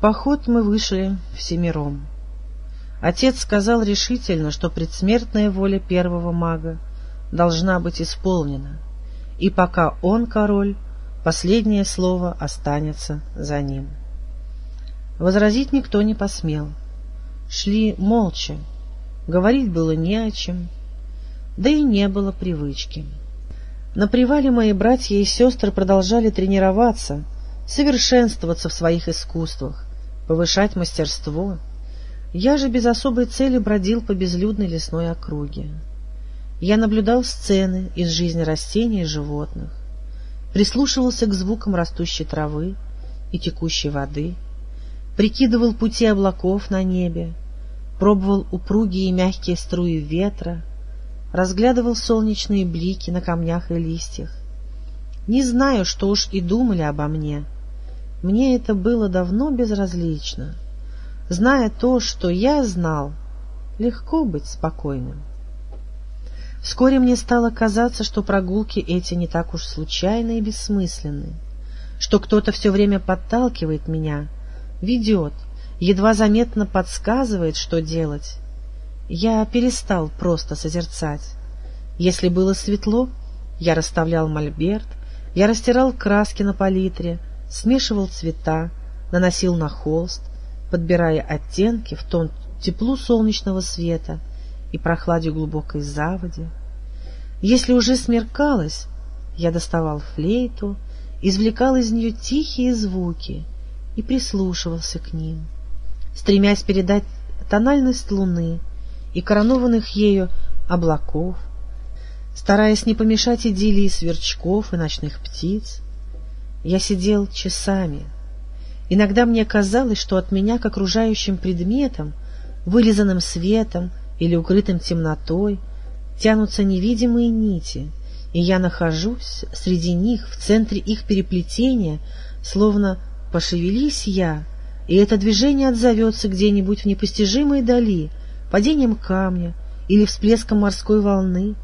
поход мы вышли всемиром. Отец сказал решительно, что предсмертная воля первого мага должна быть исполнена, и пока он король, последнее слово останется за ним. Возразить никто не посмел. Шли молча, говорить было не о чем, да и не было привычки. На привале мои братья и сестры продолжали тренироваться, совершенствоваться в своих искусствах, повышать мастерство — я же без особой цели бродил по безлюдной лесной округе. Я наблюдал сцены из жизни растений и животных, прислушивался к звукам растущей травы и текущей воды, прикидывал пути облаков на небе, пробовал упругие и мягкие струи ветра, разглядывал солнечные блики на камнях и листьях. Не знаю, что уж и думали обо мне. Мне это было давно безразлично — Зная то, что я знал, легко быть спокойным. Вскоре мне стало казаться, что прогулки эти не так уж случайны и бессмысленны, что кто-то все время подталкивает меня, ведет, едва заметно подсказывает, что делать. Я перестал просто созерцать. Если было светло, я расставлял мольберт, я растирал краски на палитре, смешивал цвета, наносил на холст, подбирая оттенки в тон теплу солнечного света и прохладе глубокой заводи. Если уже смеркалось, я доставал флейту, извлекал из нее тихие звуки и прислушивался к ним, стремясь передать тональность луны и коронованных ею облаков, стараясь не помешать идиллии сверчков и ночных птиц. Я сидел часами — Иногда мне казалось, что от меня к окружающим предметам, вылизанным светом или укрытым темнотой, тянутся невидимые нити, и я нахожусь среди них, в центре их переплетения, словно пошевелись я, и это движение отзовется где-нибудь в непостижимой дали, падением камня или всплеском морской волны,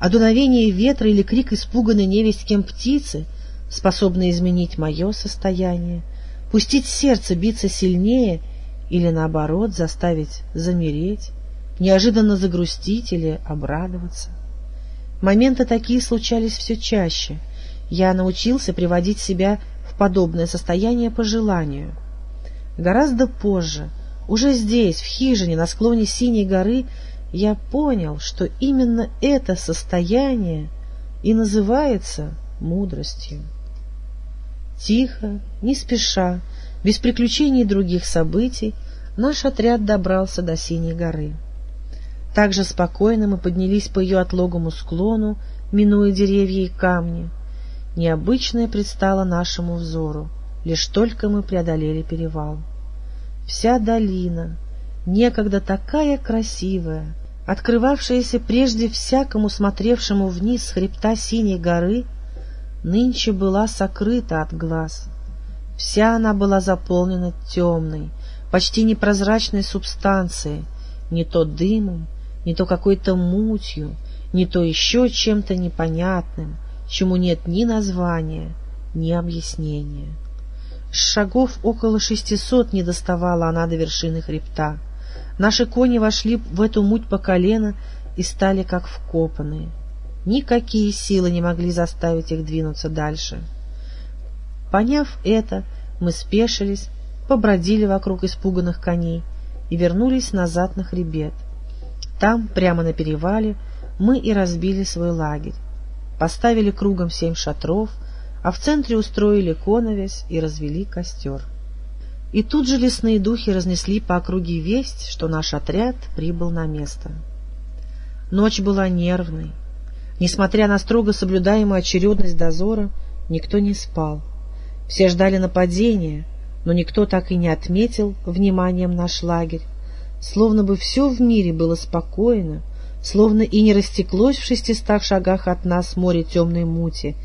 а дуновение ветра или крик испуганной невесть кем птицы способны изменить мое состояние, пустить сердце биться сильнее или, наоборот, заставить замереть, неожиданно загрустить или обрадоваться. Моменты такие случались все чаще. Я научился приводить себя в подобное состояние по желанию. Гораздо позже, уже здесь, в хижине на склоне Синей горы, я понял, что именно это состояние и называется мудростью. Тихо, не спеша, без приключений и других событий, наш отряд добрался до Синей горы. Так же спокойно мы поднялись по ее отлогому склону, минуя деревья и камни. Необычное предстало нашему взору, лишь только мы преодолели перевал. Вся долина, некогда такая красивая, открывавшаяся прежде всякому смотревшему вниз с хребта Синей горы, нынче была сокрыта от глаз. Вся она была заполнена темной, почти непрозрачной субстанцией, не то дымом, не то какой-то мутью, не то еще чем-то непонятным, чему нет ни названия, ни объяснения. Шагов около шестисот не доставала она до вершины хребта. Наши кони вошли в эту муть по колено и стали как вкопанные — Никакие силы не могли заставить их двинуться дальше. Поняв это, мы спешились, побродили вокруг испуганных коней и вернулись назад на хребет. Там, прямо на перевале, мы и разбили свой лагерь. Поставили кругом семь шатров, а в центре устроили коновесь и развели костер. И тут же лесные духи разнесли по округе весть, что наш отряд прибыл на место. Ночь была нервной, Несмотря на строго соблюдаемую очередность дозора, никто не спал. Все ждали нападения, но никто так и не отметил вниманием наш лагерь. Словно бы все в мире было спокойно, словно и не растеклось в шестистах шагах от нас море темной мути,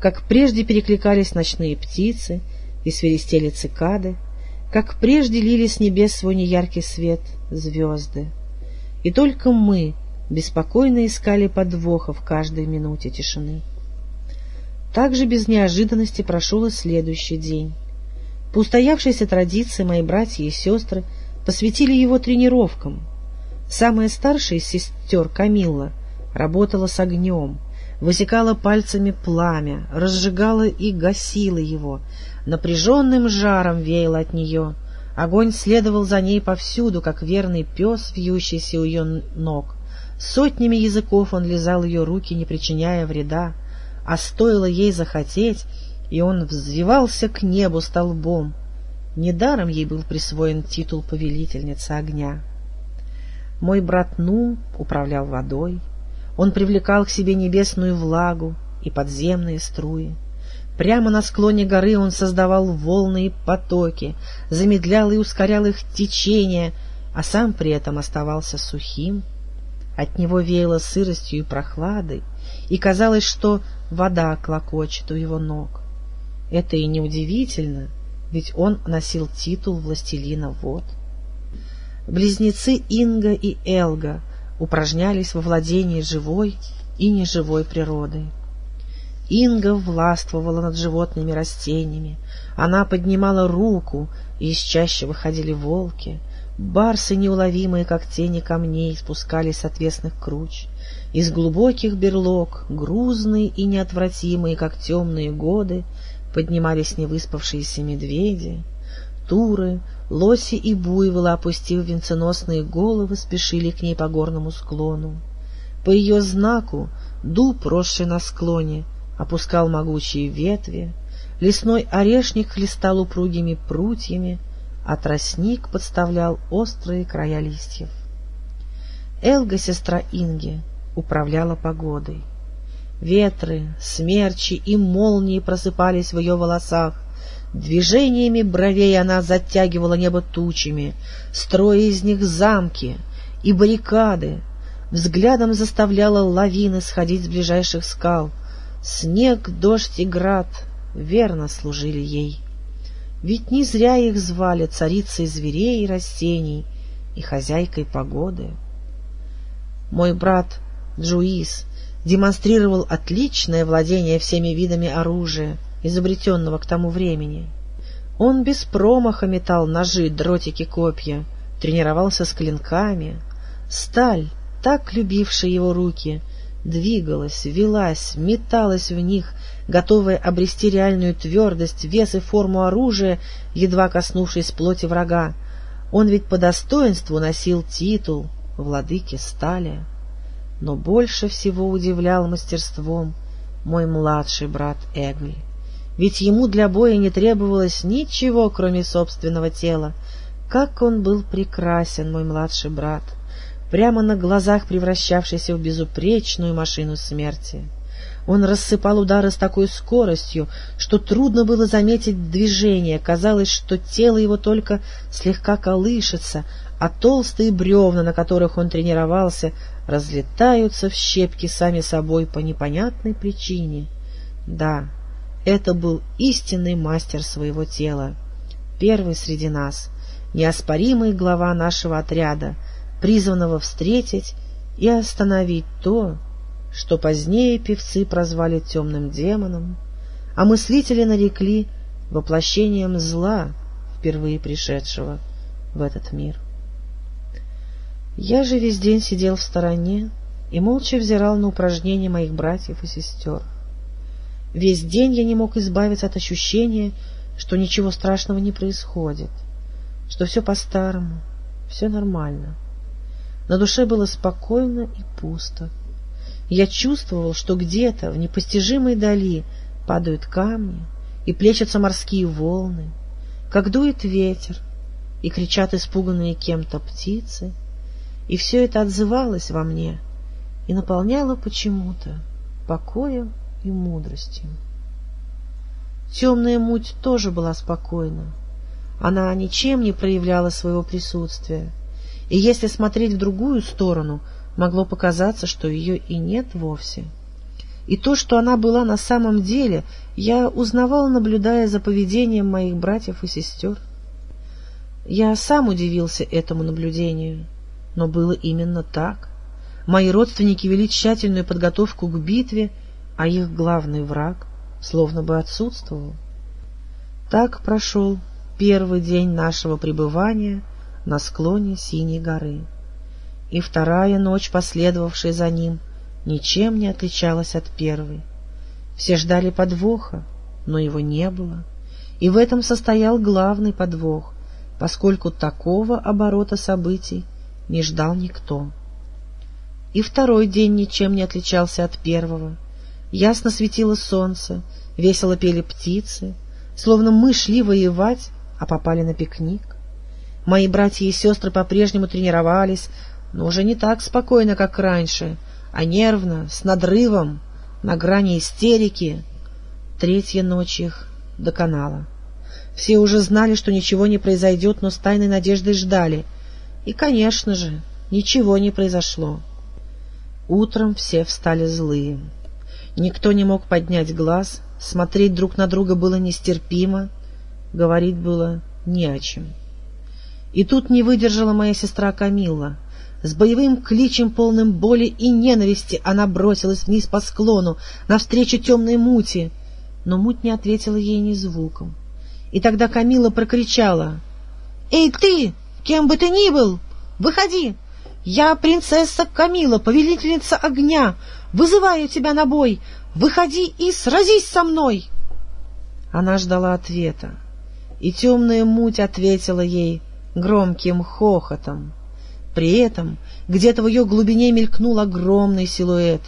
как прежде перекликались ночные птицы и свиристели цикады, как прежде лили с небес свой неяркий свет звезды. И только мы, беспокойно искали подвоха в каждой минуте тишины. Также без неожиданности прошел и следующий день. По устоявшейся традиции мои братья и сестры посвятили его тренировкам. Самая старшая из сестер, Камилла, работала с огнем, высекала пальцами пламя, разжигала и гасила его, напряженным жаром веяло от нее. Огонь следовал за ней повсюду, как верный пес, вьющийся у ее ног. Сотнями языков он лизал ее руки, не причиняя вреда, а стоило ей захотеть, и он взвивался к небу столбом. Недаром ей был присвоен титул повелительницы огня. Мой брат Нум управлял водой, он привлекал к себе небесную влагу и подземные струи. Прямо на склоне горы он создавал волны и потоки, замедлял и ускорял их течение, а сам при этом оставался сухим. От него веяло сыростью и прохладой, и казалось, что вода клокочет у его ног. Это и неудивительно, ведь он носил титул властелина вод. Близнецы Инга и Элга упражнялись во владении живой и неживой природой. Инга властвовала над животными растениями, она поднимала руку, и из чаще выходили волки, барсы, неуловимые, как тени камней, спускались с отвесных круч, из глубоких берлог, грузные и неотвратимые, как темные годы, поднимались невыспавшиеся медведи, туры, лоси и буйволы, опустив венценосные головы, спешили к ней по горному склону. По ее знаку дуб, росший на склоне, опускал могучие ветви, лесной орешник хлестал упругими прутьями, а тростник подставлял острые края листьев. Элга, сестра Инги, управляла погодой. Ветры, смерчи и молнии просыпались в ее волосах. Движениями бровей она затягивала небо тучами, строя из них замки и баррикады, взглядом заставляла лавины сходить с ближайших скал. Снег, дождь и град верно служили ей. Ведь не зря их звали царицей зверей и растений и хозяйкой погоды. Мой брат Джуис демонстрировал отличное владение всеми видами оружия, изобретенного к тому времени. Он без промаха метал ножи, дротики, копья, тренировался с клинками. Сталь, так любившая его руки, двигалась, велась, металась в них, готовая обрести реальную твердость, вес и форму оружия, едва коснувшись плоти врага. Он ведь по достоинству носил титул владыки стали но больше всего удивлял мастерством мой младший брат Эгль. Ведь ему для боя не требовалось ничего, кроме собственного тела. Как он был прекрасен, мой младший брат, прямо на глазах превращавшийся в безупречную машину смерти. Он рассыпал удары с такой скоростью, что трудно было заметить движение, казалось, что тело его только слегка колышется, а толстые бревна, на которых он тренировался, разлетаются в щепки сами собой по непонятной причине. Да, это был истинный мастер своего тела, первый среди нас, неоспоримый глава нашего отряда, призванного встретить и остановить то, что позднее певцы прозвали темным демоном, а мыслители нарекли воплощением зла, впервые пришедшего в этот мир. Я же весь день сидел в стороне и молча взирал на упражнения моих братьев и сестер. Весь день я не мог избавиться от ощущения, что ничего страшного не происходит, что все по-старому, все нормально. На душе было спокойно и пусто. Я чувствовал, что где-то в непостижимой дали падают камни и плещутся морские волны, как дует ветер и кричат испуганные кем-то птицы — и все это отзывалось во мне и наполняло почему-то покоем и мудростью. Темная муть тоже была спокойна. Она ничем не проявляла своего присутствия, и если смотреть в другую сторону, могло показаться, что ее и нет вовсе. И то, что она была на самом деле, я узнавал, наблюдая за поведением моих братьев и сестер. Я сам удивился этому наблюдению — но было именно так. Мои родственники вели тщательную подготовку к битве, а их главный враг словно бы отсутствовал. Так прошел первый день нашего пребывания на склоне Синей горы. И вторая ночь, последовавшая за ним, ничем не отличалась от первой. Все ждали подвоха, но его не было. И в этом состоял главный подвох, поскольку такого оборота событий не ждал никто. И второй день ничем не отличался от первого. Ясно светило солнце, весело пели птицы, словно мы шли воевать, а попали на пикник. Мои братья и сестры по-прежнему тренировались, но уже не так спокойно, как раньше, а нервно, с надрывом, на грани истерики. Третья ночь их доконала. Все уже знали, что ничего не произойдет, но с тайной надеждой ждали. И, конечно же, ничего не произошло. Утром все встали злые. Никто не мог поднять глаз, смотреть друг на друга было нестерпимо, говорить было не о чем. И тут не выдержала моя сестра Камилла. С боевым кличем, полным боли и ненависти, она бросилась вниз по склону, навстречу темной мути, но муть не ответила ей ни звуком. И тогда Камила прокричала. — Эй, ты, кем бы ты ни был, выходи! Я принцесса Камила, повелительница огня, вызываю тебя на бой, выходи и сразись со мной! Она ждала ответа, и темная муть ответила ей громким хохотом. При этом где-то в ее глубине мелькнул огромный силуэт.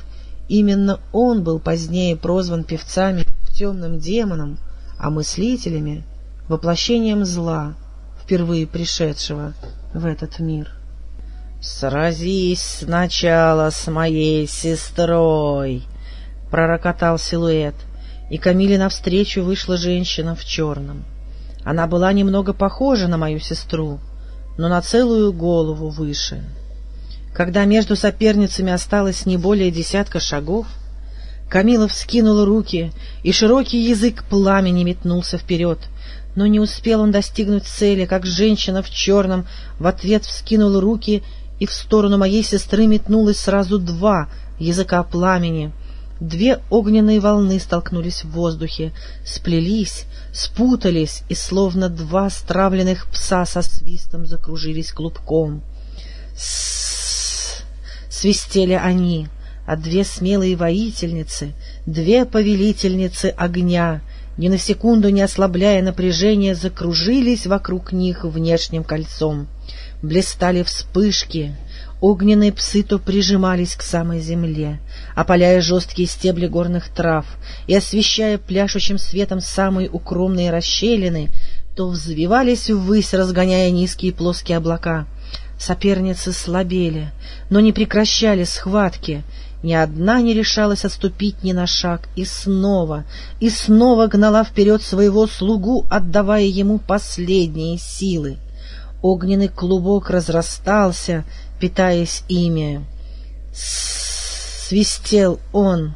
Именно он был позднее прозван певцами темным демоном, а мыслителями — воплощением зла, впервые пришедшего в этот мир. «Сразись сначала с моей сестрой!» — пророкотал силуэт, и Камиле навстречу вышла женщина в черном. Она была немного похожа на мою сестру, но на целую голову выше. Когда между соперницами осталось не более десятка шагов, Камила вскинула руки, и широкий язык пламени метнулся вперед. Но не успел он достигнуть цели, как женщина в черном в ответ вскинула руки, и в сторону моей сестры метнулось сразу два языка пламени. Две огненные волны столкнулись в воздухе, сплелись, спутались, и словно два стравленных пса со свистом закружились клубком. Свистели они — а две смелые воительницы, две повелительницы огня, ни на секунду не ослабляя напряжения, закружились вокруг них внешним кольцом. Блистали вспышки, огненные псы то прижимались к самой земле, опаляя жесткие стебли горных трав и освещая пляшущим светом самые укромные расщелины, то взвивались ввысь, разгоняя низкие плоские облака. Соперницы слабели, но не прекращали схватки, ни одна не решалась отступить ни на шаг, и снова, и снова гнала вперед своего слугу, отдавая ему последние силы. Огненный клубок разрастался, питаясь ими. Свистел он,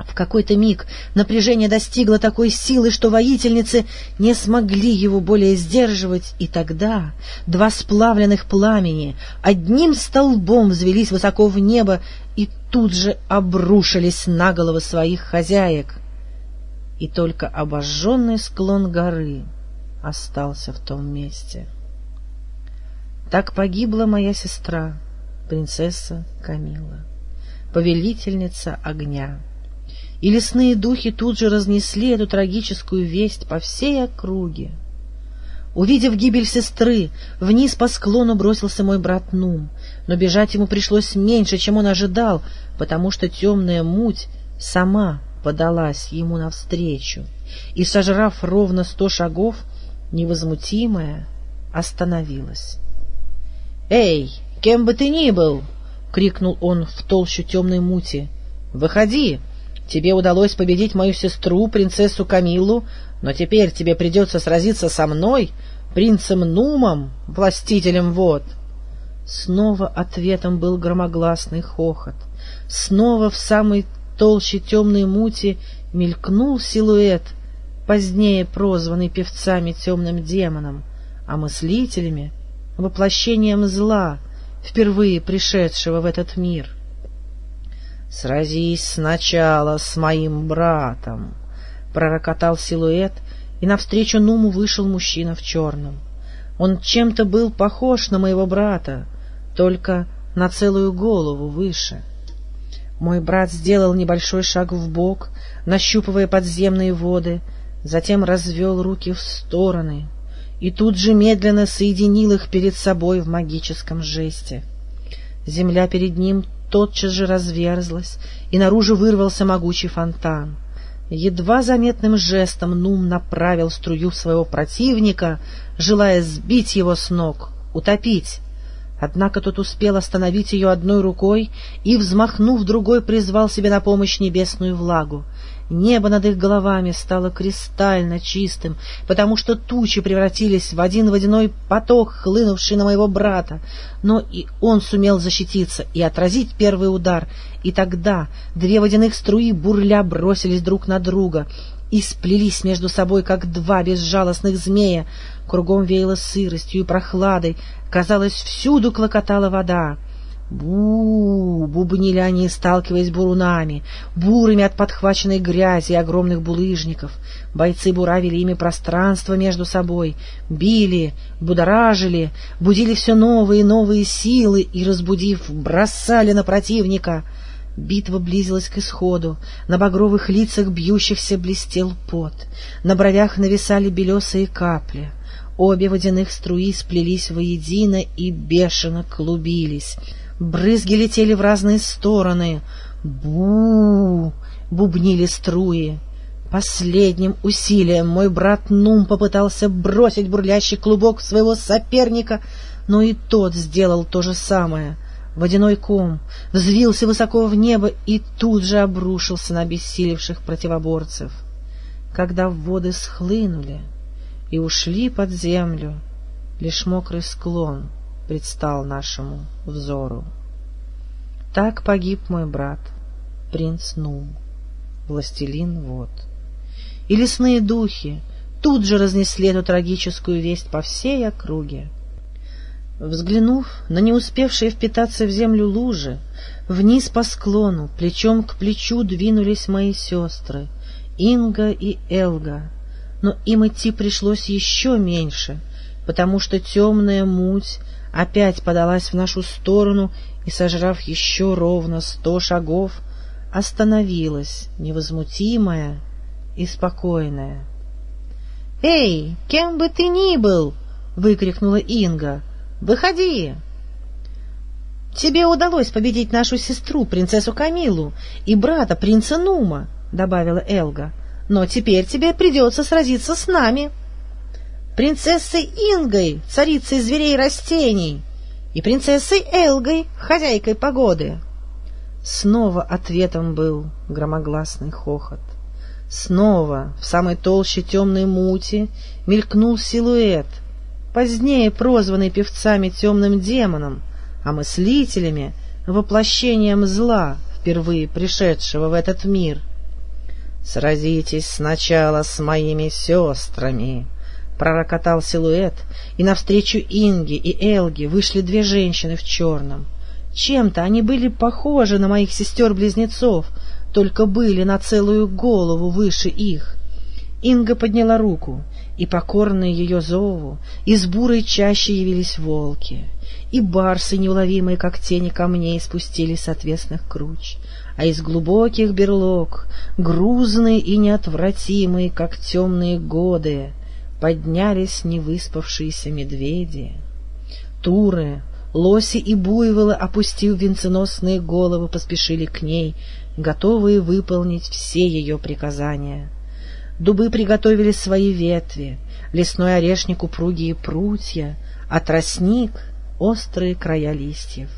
в какой-то миг напряжение достигло такой силы, что воительницы не смогли его более сдерживать, и тогда два сплавленных пламени одним столбом взвелись высоко в небо и тут же обрушились на головы своих хозяек. И только обожженный склон горы остался в том месте. Так погибла моя сестра, принцесса Камила, повелительница огня и лесные духи тут же разнесли эту трагическую весть по всей округе. Увидев гибель сестры, вниз по склону бросился мой брат Нум, но бежать ему пришлось меньше, чем он ожидал, потому что темная муть сама подалась ему навстречу, и, сожрав ровно сто шагов, невозмутимая остановилась. — Эй, кем бы ты ни был! — крикнул он в толщу темной мути. — Выходи! Тебе удалось победить мою сестру, принцессу Камиллу, но теперь тебе придется сразиться со мной, принцем Нумом, властителем вод. Снова ответом был громогласный хохот. Снова в самой толще темной мути мелькнул силуэт, позднее прозванный певцами темным демоном, а мыслителями — воплощением зла, впервые пришедшего в этот мир — Сразись сначала с моим братом, — пророкотал силуэт, и навстречу Нуму вышел мужчина в черном. Он чем-то был похож на моего брата, только на целую голову выше. Мой брат сделал небольшой шаг в бок, нащупывая подземные воды, затем развел руки в стороны и тут же медленно соединил их перед собой в магическом жесте. Земля перед ним тотчас же разверзлась, и наружу вырвался могучий фонтан. Едва заметным жестом Нум направил струю своего противника, желая сбить его с ног, утопить. Однако тот успел остановить ее одной рукой и, взмахнув другой, призвал себе на помощь небесную влагу. Небо над их головами стало кристально чистым, потому что тучи превратились в один водяной поток, хлынувший на моего брата. Но и он сумел защититься и отразить первый удар, и тогда две водяных струи бурля бросились друг на друга и сплелись между собой, как два безжалостных змея. Кругом веяло сыростью и прохладой, казалось, всюду клокотала вода. Бу бубнили они, сталкиваясь бурунами, бурыми от подхваченной грязи и огромных булыжников. Бойцы буравили ими пространство между собой, били, будоражили, будили все новые и новые силы и, разбудив, бросали на противника — Битва близилась к исходу, на багровых лицах бьющихся блестел пот, на бровях нависали белесые капли. Обе водяных струи сплелись воедино и бешено клубились. Брызги летели в разные стороны. бу бубнили струи. Последним усилием мой брат Нум попытался бросить бурлящий клубок своего соперника, но и тот сделал то же самое — Водяной ком взвился высоко в небо и тут же обрушился на обессилевших противоборцев. Когда воды схлынули и ушли под землю, лишь мокрый склон предстал нашему взору. Так погиб мой брат, принц Нум, властелин вод. И лесные духи тут же разнесли эту трагическую весть по всей округе. Взглянув на не успевшие впитаться в землю лужи, вниз по склону, плечом к плечу двинулись мои сестры, Инга и Элга, но им идти пришлось еще меньше, потому что темная муть опять подалась в нашу сторону и, сожрав еще ровно сто шагов, остановилась, невозмутимая и спокойная. — Эй, кем бы ты ни был! — выкрикнула Инга. Выходи!» «Тебе удалось победить нашу сестру, принцессу Камилу, и брата, принца Нума», — добавила Элга. «Но теперь тебе придется сразиться с нами, принцессой Ингой, царицей зверей и растений, и принцессой Элгой, хозяйкой погоды». Снова ответом был громогласный хохот. Снова в самой толще темной мути мелькнул силуэт — позднее прозванный певцами темным демоном, а мыслителями — воплощением зла, впервые пришедшего в этот мир. «Сразитесь сначала с моими сестрами!» — пророкотал силуэт, и навстречу Инге и Элге вышли две женщины в черном. Чем-то они были похожи на моих сестер-близнецов, только были на целую голову выше их. Инга подняла руку, и, покорные ее зову, из бурой чаще явились волки, и барсы, неуловимые, как тени камней, спустились с отвесных круч, а из глубоких берлог, грузные и неотвратимые, как темные годы, поднялись невыспавшиеся медведи. Туры, лоси и буйволы, опустив венценосные головы, поспешили к ней, готовые выполнить все ее приказания — Дубы приготовили свои ветви, лесной орешник упругие прутья, а тростник — острые края листьев.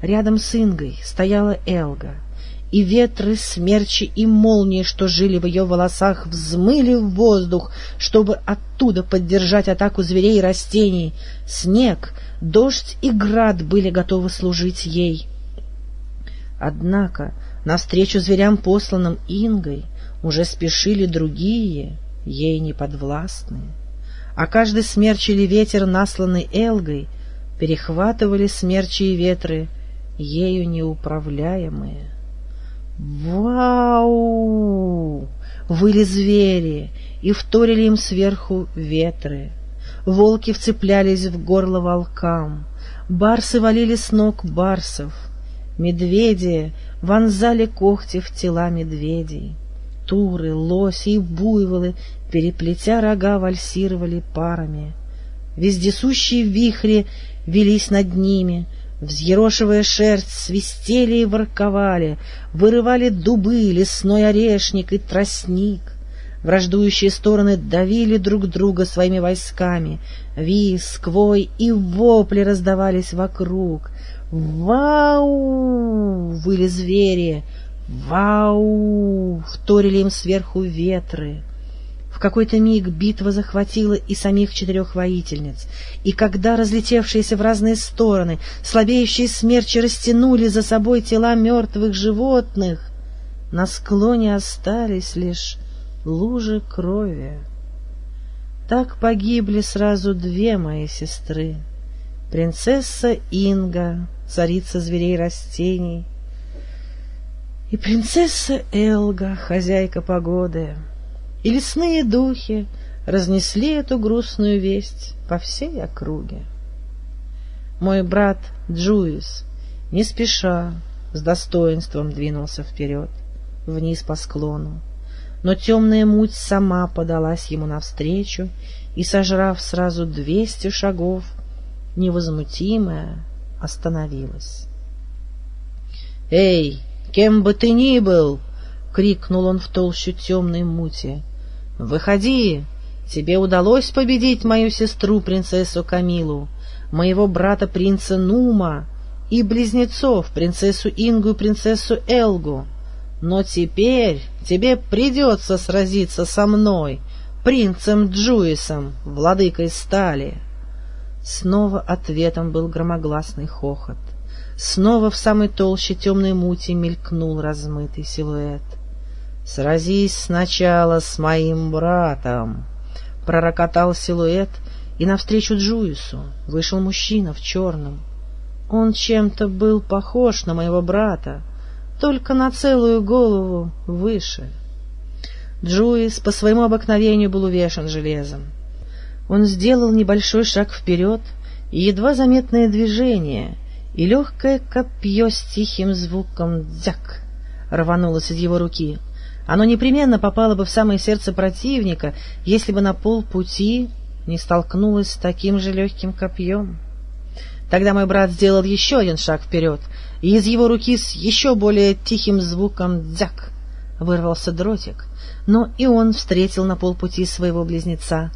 Рядом с Ингой стояла Элга, и ветры, смерчи и молнии, что жили в ее волосах, взмыли в воздух, чтобы оттуда поддержать атаку зверей и растений. Снег, дождь и град были готовы служить ей. Однако навстречу зверям, посланным Ингой, уже спешили другие, ей неподвластные, а каждый смерч или ветер, насланный Элгой, перехватывали смерчи и ветры, ею неуправляемые. «Вау!» выли звери, и вторили им сверху ветры. Волки вцеплялись в горло волкам, барсы валили с ног барсов, медведи вонзали когти в тела медведей. Туры, лоси и буйволы, переплетя рога, вальсировали парами. Вездесущие вихри велись над ними, взъерошивая шерсть, свистели и ворковали, вырывали дубы, лесной орешник и тростник. Враждующие стороны давили друг друга своими войсками. Виск, вой и вопли раздавались вокруг. «Вау!» — выли звери. «Вау!» — вторили им сверху ветры. Какой-то миг битва захватила и самих четырех воительниц, и когда разлетевшиеся в разные стороны слабеющие смерчи растянули за собой тела мертвых животных, на склоне остались лишь лужи крови. Так погибли сразу две мои сестры. Принцесса Инга, царица зверей растений, и принцесса Элга, хозяйка погоды. И лесные духи разнесли эту грустную весть по всей округе. Мой брат Джуис, не спеша, с достоинством двинулся вперед, вниз по склону но темная муть сама подалась ему навстречу и, сожрав сразу двести шагов, невозмутимая остановилась. «Эй, кем бы ты ни был!» — крикнул он в толщу темной мути. «Выходи! Тебе удалось победить мою сестру, принцессу Камилу, моего брата принца Нума и близнецов, принцессу Ингу и принцессу Элгу. Но теперь тебе придется сразиться со мной, принцем Джуисом, владыкой стали. Снова ответом был громогласный хохот. Снова в самой толще темной мути мелькнул размытый силуэт. «Сразись сначала с моим братом!» Пророкотал силуэт, и навстречу Джуису вышел мужчина в черном. Он чем-то был похож на моего брата, только на целую голову выше. Джуис по своему обыкновению был увешан железом. Он сделал небольшой шаг вперед, и едва заметное движение, и легкое копье с тихим звуком «дзяк» рванулось из его руки. Оно непременно попало бы в самое сердце противника, если бы на полпути не столкнулось с таким же легким копьем. Тогда мой брат сделал еще один шаг вперед, и из его руки с еще более тихим звуком «дзяк» вырвался дротик, но и он встретил на полпути своего близнеца.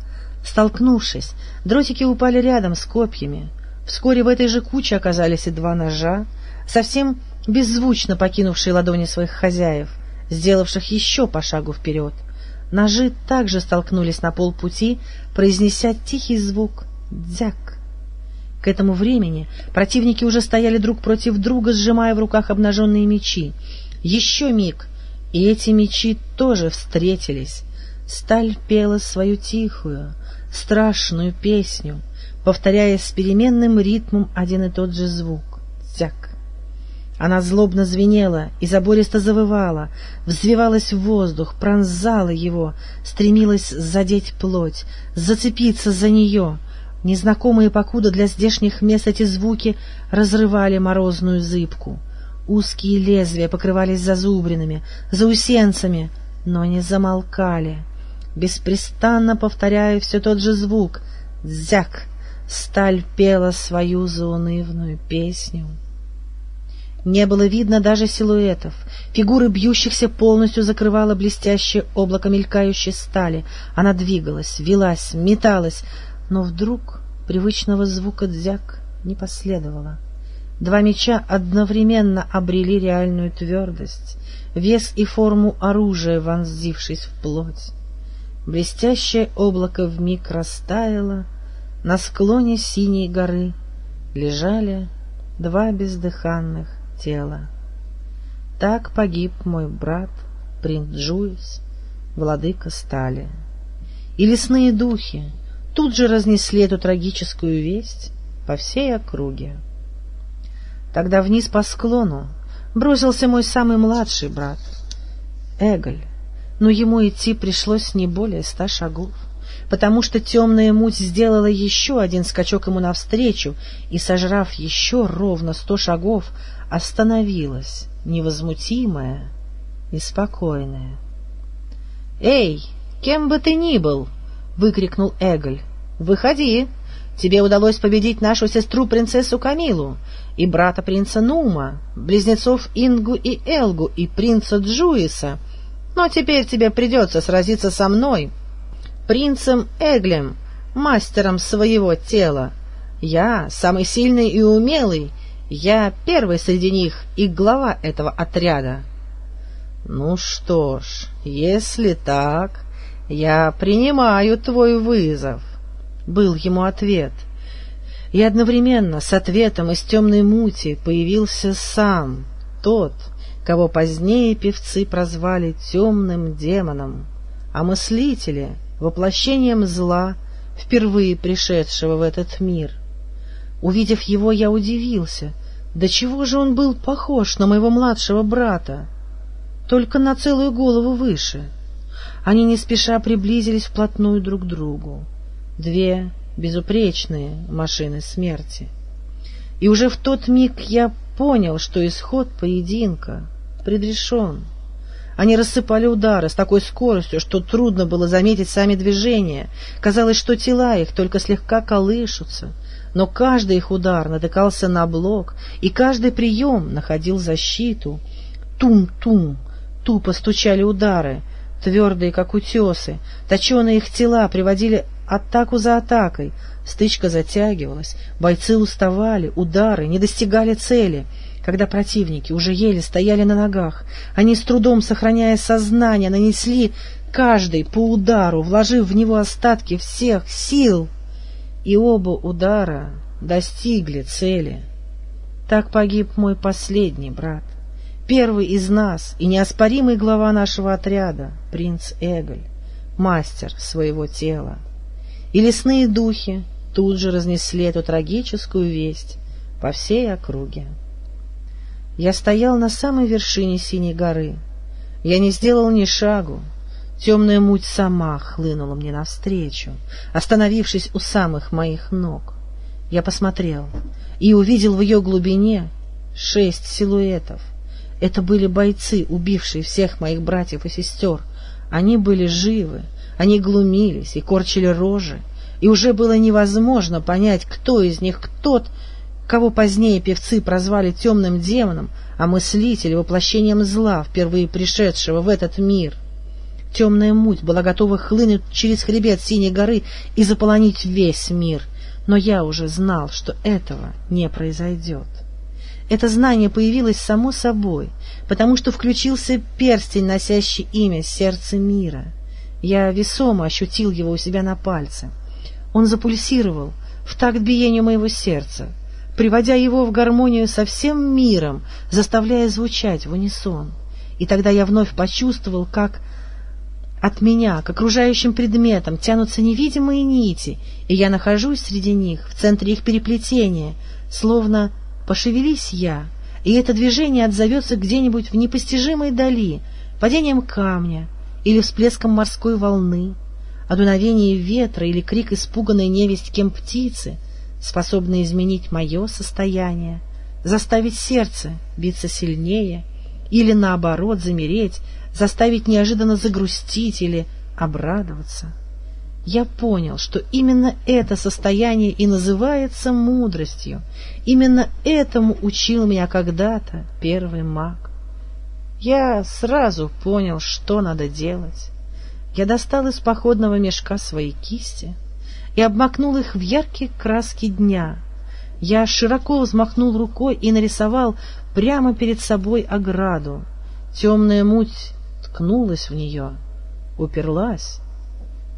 Столкнувшись, дротики упали рядом с копьями. Вскоре в этой же куче оказались и два ножа, совсем беззвучно покинувшие ладони своих хозяев, сделавших еще по шагу вперед. Ножи также столкнулись на полпути, произнеся тихий звук «дзяк». К этому времени противники уже стояли друг против друга, сжимая в руках обнаженные мечи. Еще миг, и эти мечи тоже встретились. Сталь пела свою тихую, страшную песню, повторяя с переменным ритмом один и тот же звук. Она злобно звенела и забористо завывала, взвивалась в воздух, пронзала его, стремилась задеть плоть, зацепиться за нее — Незнакомые покуда для здешних мест эти звуки разрывали морозную зыбку. Узкие лезвия покрывались зазубринами, заусенцами, но не замолкали. Беспрестанно повторяя все тот же звук «Зяк!» сталь пела свою заунывную песню. Не было видно даже силуэтов. Фигуры бьющихся полностью закрывало блестящее облако мелькающей стали. Она двигалась, велась, металась, но вдруг привычного звука дзяк не последовало. Два меча одновременно обрели реальную твердость, вес и форму оружия, вонзившись в плоть. Блестящее облако вмиг растаяло, на склоне синей горы лежали два бездыханных тела. Так погиб мой брат, принц Джуис, владыка стали. И лесные духи, тут же разнесли эту трагическую весть по всей округе. Тогда вниз по склону бросился мой самый младший брат, Эголь, но ему идти пришлось не более ста шагов, потому что темная муть сделала еще один скачок ему навстречу и, сожрав еще ровно сто шагов, остановилась, невозмутимая и спокойная. — Эй, кем бы ты ни был! — выкрикнул Эголь. — Выходи! Тебе удалось победить нашу сестру-принцессу Камилу и брата принца Нума, близнецов Ингу и Элгу и принца Джуиса. Но теперь тебе придется сразиться со мной, принцем Эглем, мастером своего тела. Я самый сильный и умелый, я первый среди них и глава этого отряда. Ну что ж, если так, я принимаю твой вызов, был ему ответ. И одновременно с ответом из темной мути появился сам тот, кого позднее певцы прозвали темным демоном, а мыслители — воплощением зла, впервые пришедшего в этот мир — Увидев его, я удивился. До чего же он был похож на моего младшего брата? Только на целую голову выше. Они не спеша приблизились вплотную друг к другу. Две безупречные машины смерти. И уже в тот миг я понял, что исход поединка предрешен. Они рассыпали удары с такой скоростью, что трудно было заметить сами движения. Казалось, что тела их только слегка колышутся, но каждый их удар натыкался на блок, и каждый прием находил защиту. Тум-тум, тупо стучали удары, твердые, как утесы, точеные их тела приводили атаку за атакой. Стычка затягивалась, бойцы уставали, удары не достигали цели. Когда противники уже еле стояли на ногах, они с трудом, сохраняя сознание, нанесли каждый по удару, вложив в него остатки всех сил и оба удара достигли цели. Так погиб мой последний брат, первый из нас и неоспоримый глава нашего отряда, принц Эголь, мастер своего тела. И лесные духи тут же разнесли эту трагическую весть по всей округе. Я стоял на самой вершине Синей горы. Я не сделал ни шагу, Темная муть сама хлынула мне навстречу, остановившись у самых моих ног. Я посмотрел и увидел в ее глубине шесть силуэтов. Это были бойцы, убившие всех моих братьев и сестер. Они были живы, они глумились и корчили рожи, и уже было невозможно понять, кто из них тот, кого позднее певцы прозвали темным демоном, а мыслитель воплощением зла, впервые пришедшего в этот мир — Темная муть была готова хлынуть через хребет Синей горы и заполонить весь мир, но я уже знал, что этого не произойдет. Это знание появилось само собой, потому что включился перстень, носящий имя «Сердце мира». Я весомо ощутил его у себя на пальце. Он запульсировал в такт биению моего сердца, приводя его в гармонию со всем миром, заставляя звучать в унисон. И тогда я вновь почувствовал, как от меня к окружающим предметам тянутся невидимые нити, и я нахожусь среди них, в центре их переплетения, словно пошевелись я, и это движение отзовется где-нибудь в непостижимой дали, падением камня или всплеском морской волны, а дуновение ветра или крик испуганной невесть кем птицы, способны изменить мое состояние, заставить сердце биться сильнее или, наоборот, замереть, заставить неожиданно загрустить или обрадоваться. Я понял, что именно это состояние и называется мудростью. Именно этому учил меня когда-то первый маг. Я сразу понял, что надо делать. Я достал из походного мешка свои кисти и обмакнул их в яркие краски дня. Я широко взмахнул рукой и нарисовал прямо перед собой ограду. Темная муть ткнулась в нее, уперлась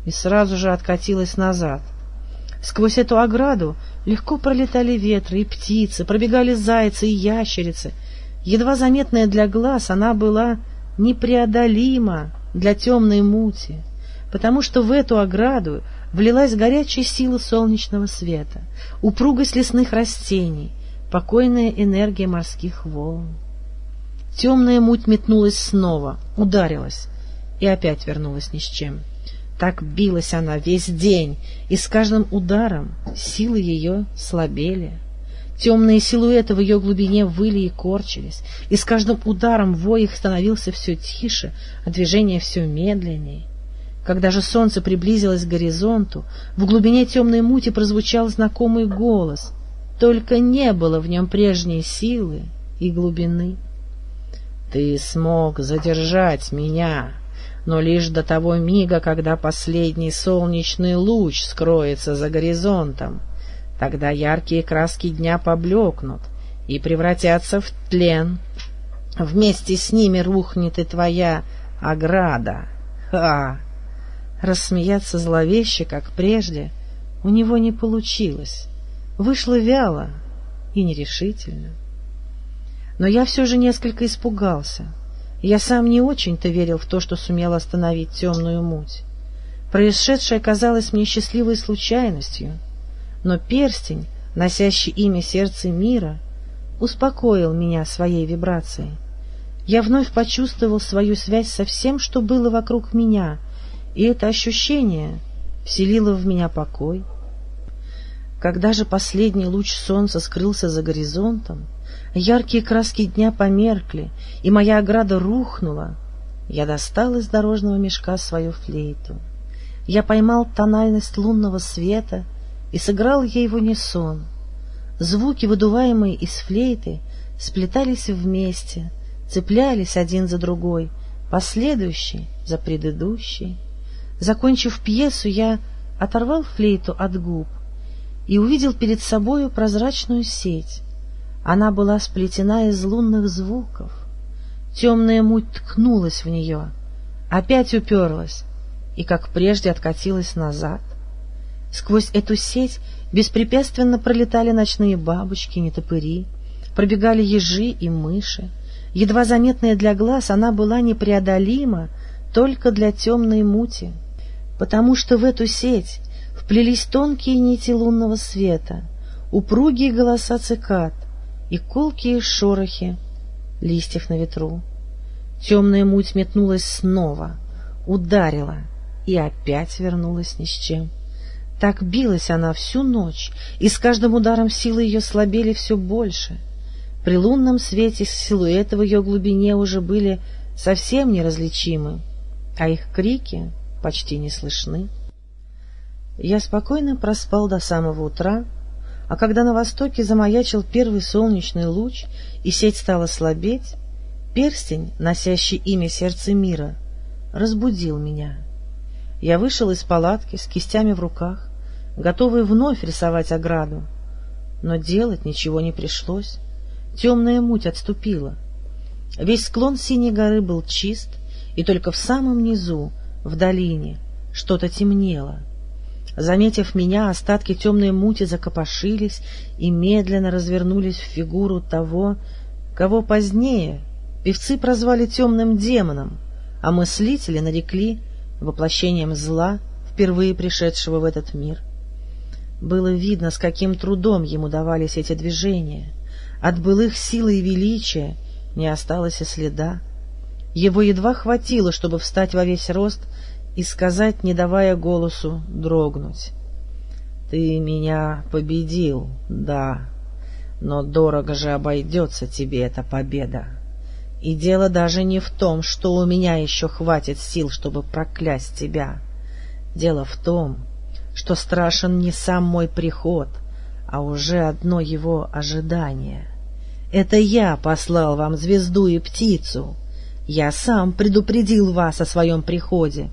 и сразу же откатилась назад. Сквозь эту ограду легко пролетали ветры и птицы, пробегали зайцы и ящерицы. Едва заметная для глаз, она была непреодолима для темной мути, потому что в эту ограду влилась горячая сила солнечного света, упругость лесных растений, покойная энергия морских волн. Темная муть метнулась снова, ударилась. и опять вернулась ни с чем. Так билась она весь день, и с каждым ударом силы ее слабели. Темные силуэты в ее глубине выли и корчились, и с каждым ударом вой их становился все тише, а движение все медленнее. Когда же солнце приблизилось к горизонту, в глубине темной мути прозвучал знакомый голос, только не было в нем прежней силы и глубины. «Ты смог задержать меня!» но лишь до того мига, когда последний солнечный луч скроется за горизонтом. Тогда яркие краски дня поблекнут и превратятся в тлен. Вместе с ними рухнет и твоя ограда. Ха! Рассмеяться зловеще, как прежде, у него не получилось. Вышло вяло и нерешительно. Но я все же несколько испугался — я сам не очень-то верил в то, что сумел остановить темную муть. Происшедшее казалось мне счастливой случайностью, но перстень, носящий имя сердца мира, успокоил меня своей вибрацией. Я вновь почувствовал свою связь со всем, что было вокруг меня, и это ощущение вселило в меня покой. Когда же последний луч солнца скрылся за горизонтом, Яркие краски дня померкли, и моя ограда рухнула. Я достал из дорожного мешка свою флейту. Я поймал тональность лунного света и сыграл ей в унисон. Звуки, выдуваемые из флейты, сплетались вместе, цеплялись один за другой, последующий за предыдущий. Закончив пьесу, я оторвал флейту от губ и увидел перед собою прозрачную сеть. Она была сплетена из лунных звуков. Темная муть ткнулась в нее, опять уперлась и, как прежде, откатилась назад. Сквозь эту сеть беспрепятственно пролетали ночные бабочки, нетопыри, пробегали ежи и мыши. Едва заметная для глаз, она была непреодолима только для темной мути, потому что в эту сеть вплелись тонкие нити лунного света, упругие голоса цикад, и колкие шорохи листьев на ветру. Темная муть метнулась снова, ударила и опять вернулась ни с чем. Так билась она всю ночь, и с каждым ударом силы ее слабели все больше. При лунном свете силуэты в ее глубине уже были совсем неразличимы, а их крики почти не слышны. Я спокойно проспал до самого утра, а когда на востоке замаячил первый солнечный луч и сеть стала слабеть, перстень, носящий имя сердца мира, разбудил меня. Я вышел из палатки с кистями в руках, готовый вновь рисовать ограду. Но делать ничего не пришлось. Темная муть отступила. Весь склон Синей горы был чист, и только в самом низу, в долине, что-то темнело — Заметив меня, остатки темной мути закопошились и медленно развернулись в фигуру того, кого позднее певцы прозвали темным демоном, а мыслители нарекли воплощением зла, впервые пришедшего в этот мир. Было видно, с каким трудом ему давались эти движения. От былых силы и величия не осталось и следа. Его едва хватило, чтобы встать во весь рост и сказать, не давая голосу дрогнуть. «Ты меня победил, да, но дорого же обойдется тебе эта победа. И дело даже не в том, что у меня еще хватит сил, чтобы проклясть тебя. Дело в том, что страшен не сам мой приход, а уже одно его ожидание. Это я послал вам звезду и птицу. Я сам предупредил вас о своем приходе,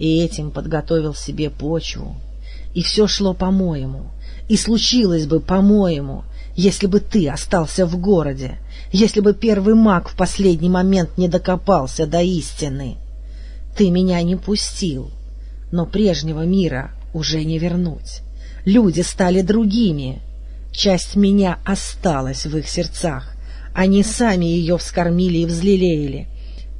и этим подготовил себе почву. И все шло по-моему, и случилось бы по-моему, если бы ты остался в городе, если бы первый маг в последний момент не докопался до истины. Ты меня не пустил, но прежнего мира уже не вернуть. Люди стали другими. Часть меня осталась в их сердцах. Они сами ее вскормили и взлелеяли.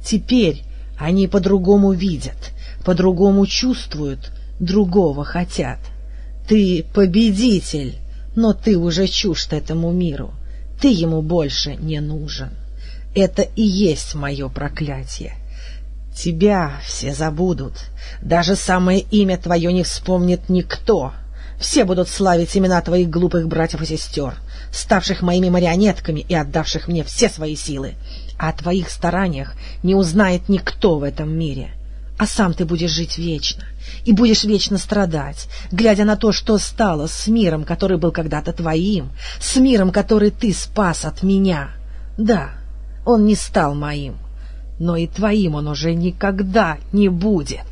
Теперь они по-другому видят, по-другому чувствуют, другого хотят. Ты победитель, но ты уже чужд этому миру. Ты ему больше не нужен. Это и есть мое проклятие. Тебя все забудут. Даже самое имя твое не вспомнит никто. Все будут славить имена твоих глупых братьев и сестер, ставших моими марионетками и отдавших мне все свои силы. А о твоих стараниях не узнает никто в этом мире. А сам ты будешь жить вечно и будешь вечно страдать, глядя на то, что стало с миром, который был когда-то твоим, с миром, который ты спас от меня. Да, он не стал моим, но и твоим он уже никогда не будет.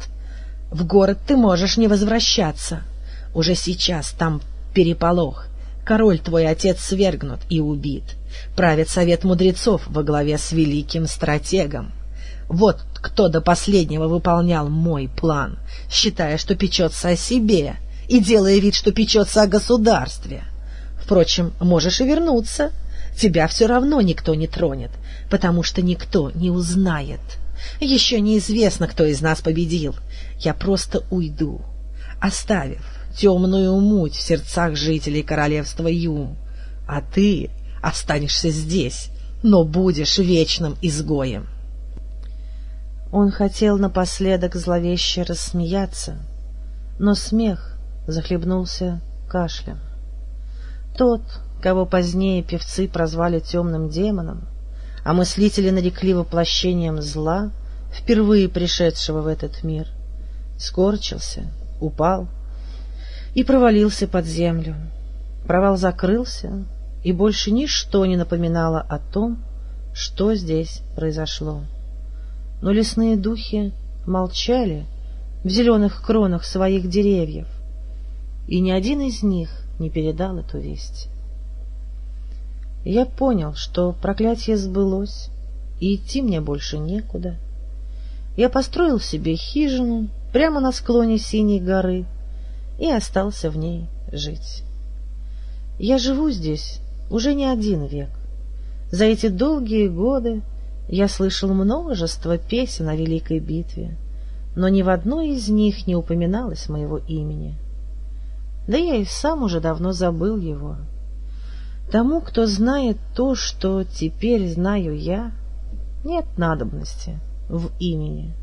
В город ты можешь не возвращаться. Уже сейчас там переполох. Король твой отец свергнут и убит. Правит совет мудрецов во главе с великим стратегом. Вот кто до последнего выполнял мой план, считая, что печется о себе, и делая вид, что печется о государстве. Впрочем, можешь и вернуться, тебя все равно никто не тронет, потому что никто не узнает. Еще неизвестно, кто из нас победил. Я просто уйду, оставив темную муть в сердцах жителей королевства Юм. А ты останешься здесь, но будешь вечным изгоем. Он хотел напоследок зловеще рассмеяться, но смех захлебнулся кашлем. Тот, кого позднее певцы прозвали темным демоном, а мыслители нарекли воплощением зла, впервые пришедшего в этот мир, скорчился, упал и провалился под землю. Провал закрылся, и больше ничто не напоминало о том, что здесь произошло. Но лесные духи молчали в зеленых кронах своих деревьев, и ни один из них не передал эту весть. Я понял, что проклятие сбылось, и идти мне больше некуда. Я построил себе хижину прямо на склоне Синей горы и остался в ней жить. Я живу здесь уже не один век. За эти долгие годы я слышал множество песен о Великой битве, но ни в одной из них не упоминалось моего имени. Да я и сам уже давно забыл его. — Тому, кто знает то, что теперь знаю я, нет надобности в имени.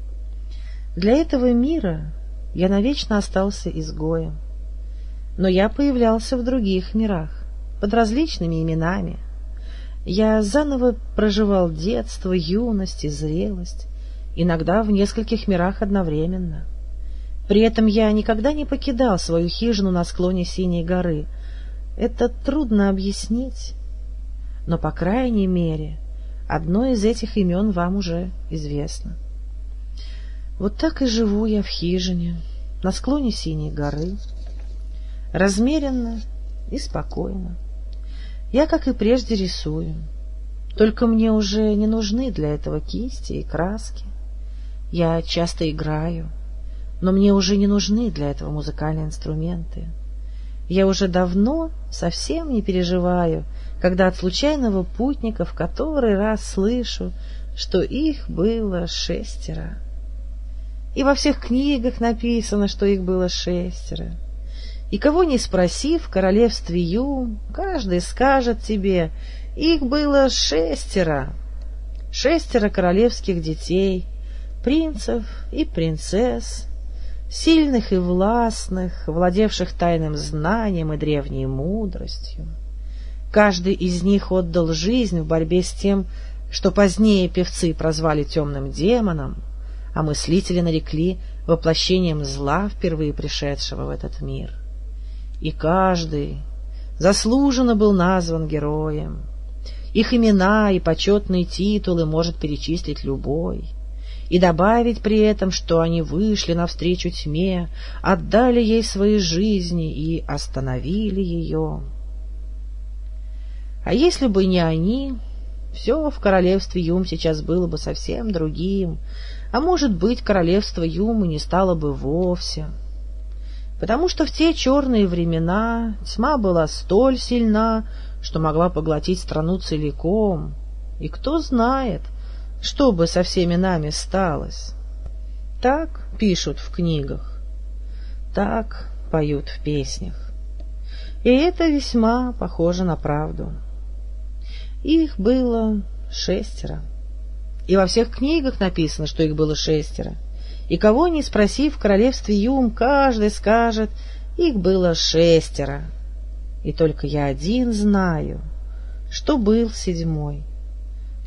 Для этого мира я навечно остался изгоем. Но я появлялся в других мирах, под различными именами. Я заново проживал детство, юность и зрелость, иногда в нескольких мирах одновременно. При этом я никогда не покидал свою хижину на склоне Синей горы — это трудно объяснить, но, по крайней мере, одно из этих имен вам уже известно. Вот так и живу я в хижине, на склоне Синей горы, размеренно и спокойно. Я, как и прежде, рисую, только мне уже не нужны для этого кисти и краски. Я часто играю, но мне уже не нужны для этого музыкальные инструменты. Я уже давно совсем не переживаю, когда от случайного путника в который раз слышу, что их было шестеро. И во всех книгах написано, что их было шестеро. И кого не спроси в королевстве Юм, каждый скажет тебе, их было шестеро. Шестеро королевских детей, принцев и принцесс, сильных и властных, владевших тайным знанием и древней мудростью. Каждый из них отдал жизнь в борьбе с тем, что позднее певцы прозвали темным демоном, а мыслители нарекли воплощением зла, впервые пришедшего в этот мир. И каждый заслуженно был назван героем. Их имена и почетные титулы может перечислить любой и добавить при этом, что они вышли навстречу тьме, отдали ей свои жизни и остановили ее. А если бы не они, все в королевстве Юм сейчас было бы совсем другим, а может быть, королевство Юм не стало бы вовсе. Потому что в те черные времена тьма была столь сильна, что могла поглотить страну целиком, и кто знает — что бы со всеми нами сталось? Так пишут в книгах, так поют в песнях. И это весьма похоже на правду. Их было шестеро. И во всех книгах написано, что их было шестеро. И кого ни спроси в королевстве Юм, каждый скажет, их было шестеро. И только я один знаю, что был седьмой.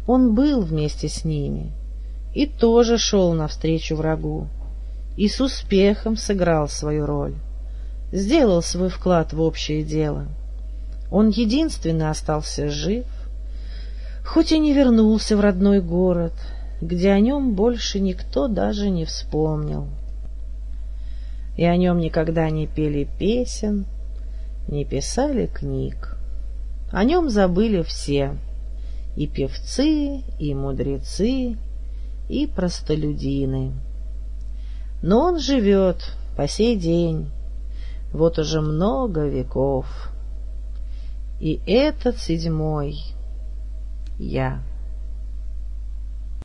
Он был вместе с ними и тоже шел навстречу врагу, и с успехом сыграл свою роль, сделал свой вклад в общее дело. Он единственный остался жив, хоть и не вернулся в родной город, где о нем больше никто даже не вспомнил. И о нем никогда не пели песен, не писали книг. О нем забыли все — и певцы, и мудрецы, и простолюдины. Но он живет по сей день, вот уже много веков. И этот седьмой — я.